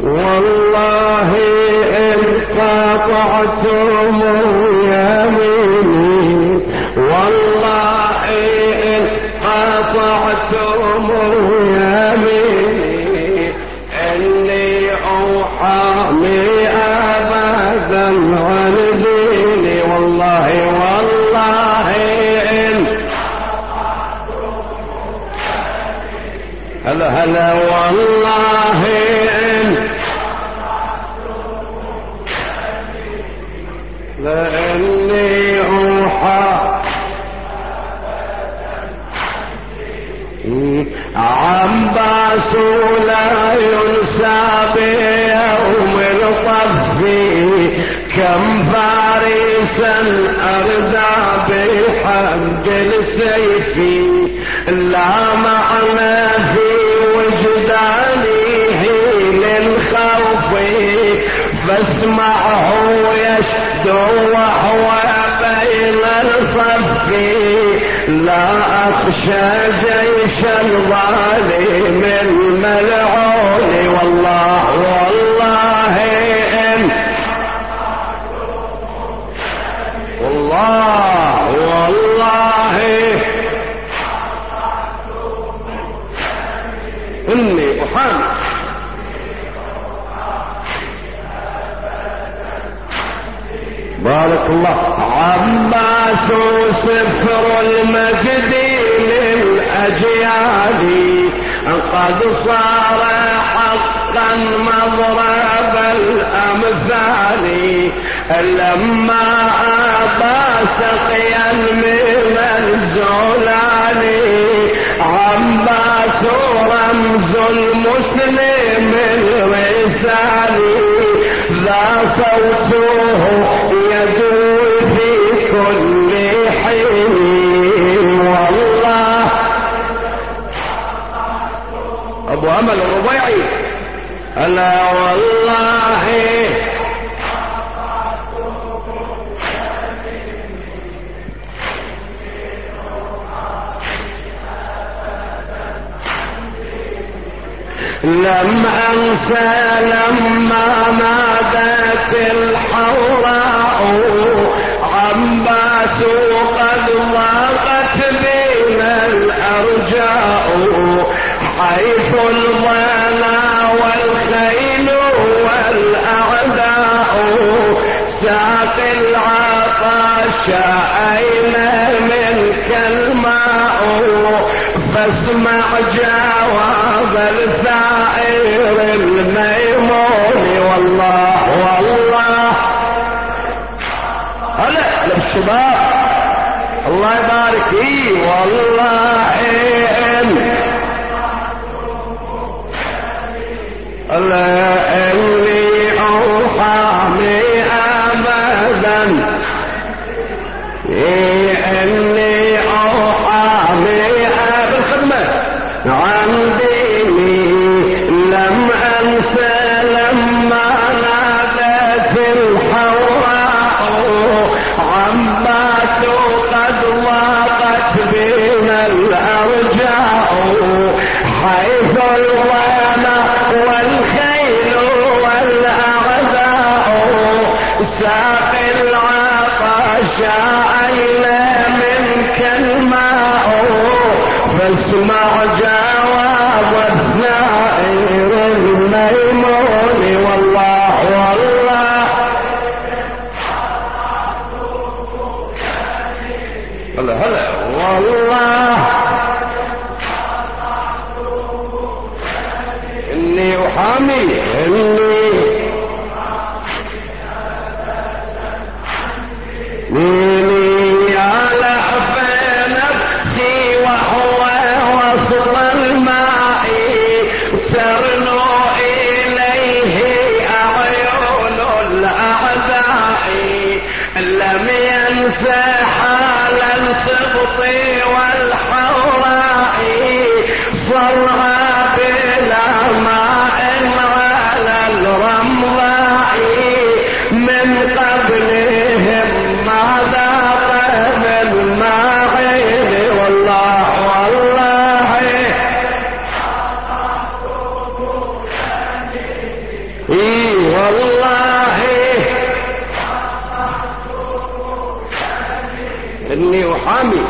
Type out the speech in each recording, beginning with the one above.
والله إن قطعتم يميني والله إن قطعتم يميني إني أحامي أبدا عن ديني والله والله إن هلا هلا والله لأني أوحى. لا ينسى بيوم الطف كم فارسا أردى بحق السيف. لا أخشى جيش الظالم الملعون والله والله إن والله والله. إني أحامي. بارك الله عباس سفر المجد للأجيال. قد صار حقا مضرب الأمثال. لما أبى سقيا من الزلال. عباس رمز المسلم الرسالي ذا صوته يدور في كل لم أنسى لما نادت الحوراء عباس قد ضاقت بنا الأرجاء حيث الظلا والخيل والأعداء. ساق العطش أين منك الماء؟ فاسمع جواب الثائر بالشباب الله يبارك اي والله هلا هلا والله إني أحامي إني اي والله اني احامي.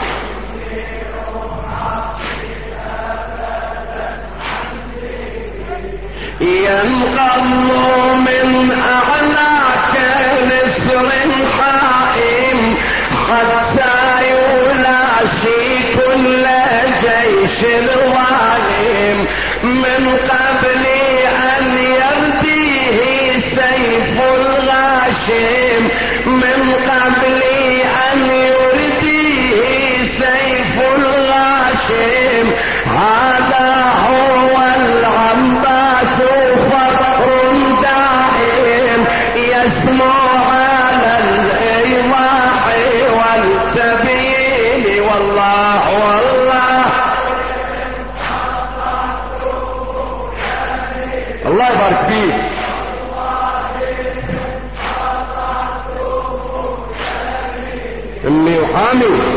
ينقض من اعلاك نسر حائم حتى يلاشي كل جيش الظالم من قبل اني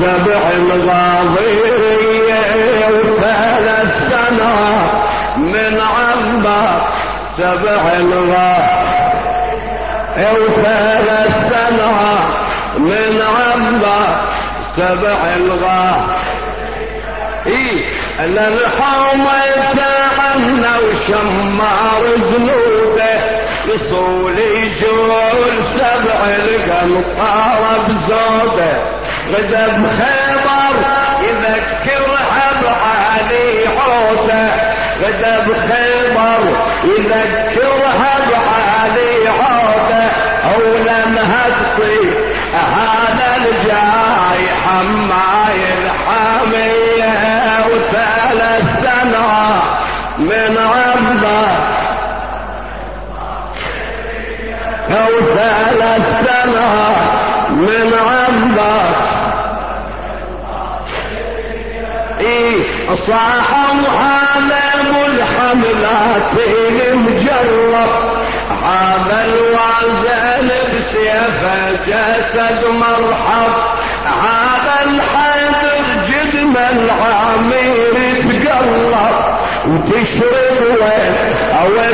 سبع الغاضية وثلاث سنعام من عباس سبع الغاضية وثلاث سنعام من عباس سبع الغاضية إيه للحوم يتعنى وشمار ذنوبه يصول يجول سبع القنطار بزوده غدا بخيبر يذكرها بعلي عوده غدا بخيبر يذكرها بعلي عوده اولمها تطير هذا الجاي حماي الحامية وثلاث سنة من عبا أو ثلاث سنة من عبا إيه صاحوا عالم الحملات المجرب هذا الوزن بسيفه جسد مرحب. هذا الحيدر جدم العمير تقلب. وتشرب وين؟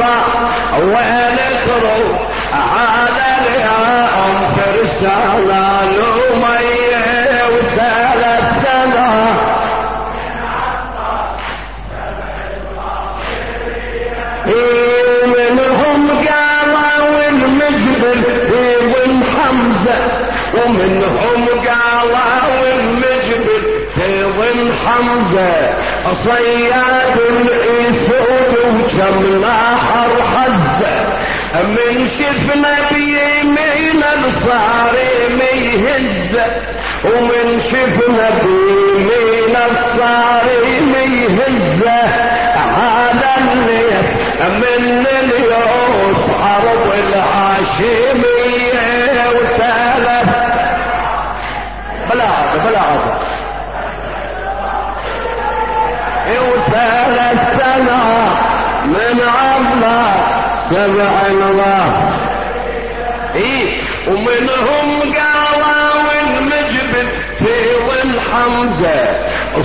روح على اليوم ترسل لومية وثلاث سنوات منهم حمزة ومنهم قالوا المجبل ابن حمزة. صياد الاسود وكم ناحر حزة من شفنا بيمين الصارم يهزة ومن شفنا بيمين الصارم يهزة هذا اللي من اليوم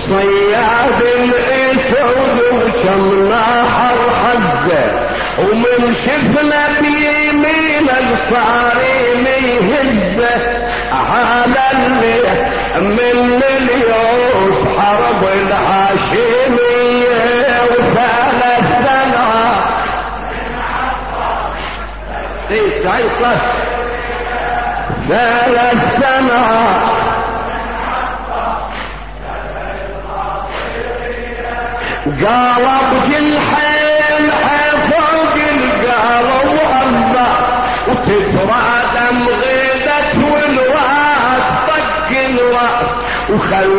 صياد الاسود وكم ناحر حزة. ومن شفنا بيمين الصارم يهزة. على اللي من اليوم حرب الهاشمية وثلاث سنة إيه سعيد صح ثلاث سنة قالب جلحين حفوق القالوا الله وتترادم غيدة والواس طق الراس وخلاها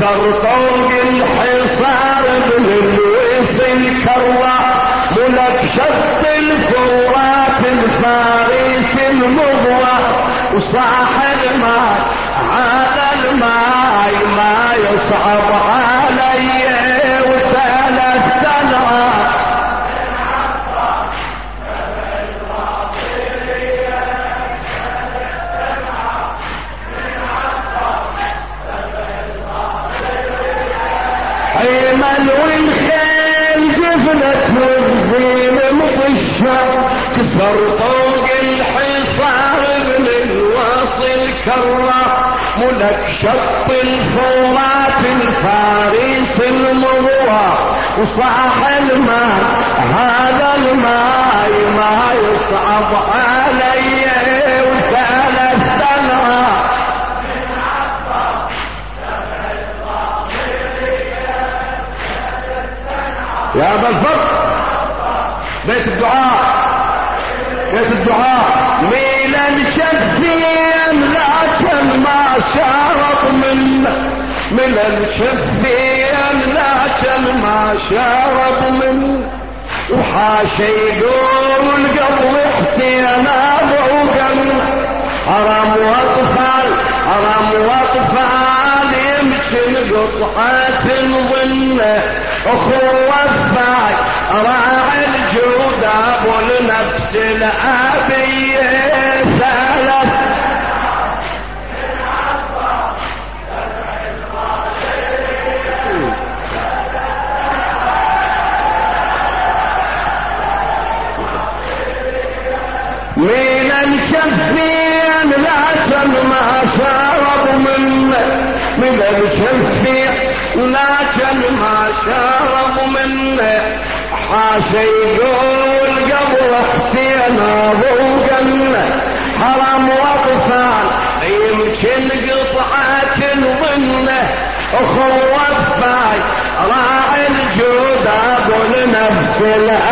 كسر طوق الحصار من الوصل كرة ملك شط الفرات الفارس المضوى وصاح الماء على الماء ما يصعب علي والخيل جفلت والزين مطشة كسر طوق الحصار من الواصل كرة ملك شط الفرات الفارس المروى وصاح الماء هذا الماء ما يصعب علي يا أبا الفضل. بيت الدعاء. بيت الدعاء. ميلا شفين لكن ما شارط من من الشفين لكن ما شارط من وحاش يقول قبل حسين ابو حرام وأطفال قطعة ظنه أخوة الثاي راعي الجود أبو النفس الابية ثلاث من الشفين لكن ما شرب منة. من الشفين لكن ما شرب منه. حاش يقول قبل حسين ابو جنة حرام واطفال يمكن قطعة ظنه اخوة باي راعي الجود أبو النفس الأ